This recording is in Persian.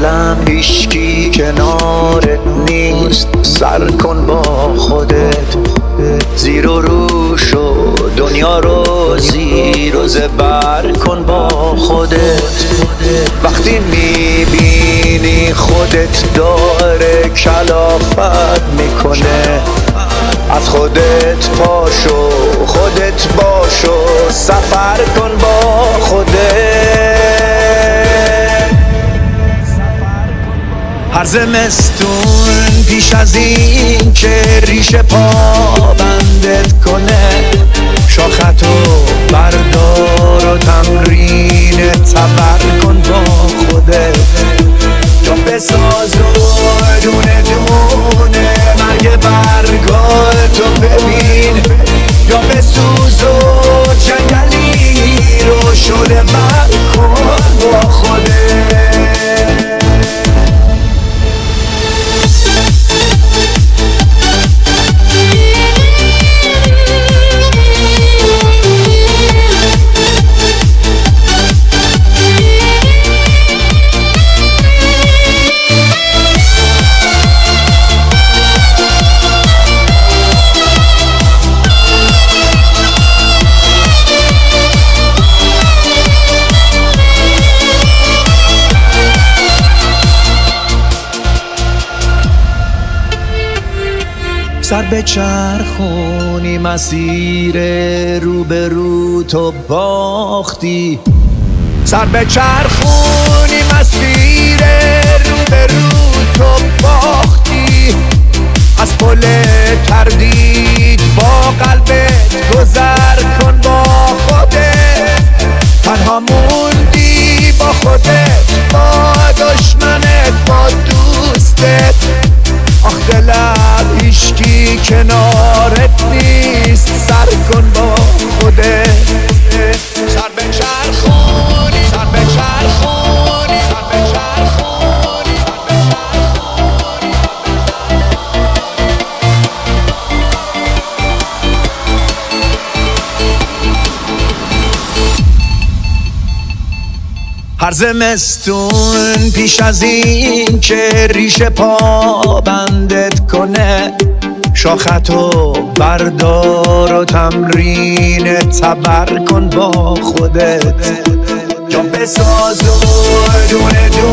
سلامیش کی کنارت نیست. سر کن با خودت. زیر و رو شو دنیا رو زیر و زبر کن با خودت. وقتی می‌بینی خودت داره کلافت می‌کنه. از خودت پاشو هر زمستون پیش از این که ریش پا بندت سر به چرخونی مسیر رو به رو تو باختی. سر به چرخونی مسیر رو به رو تو باختی. کنارت نیست سر کن با خودت. سر به چرخونی سر به چرخونی سر به چرخونی هر زمستون پیش از این که ریش پا بندت کنه؟ شاختو بردار و تمرین تبر کن با خودت. جا بساز و برگا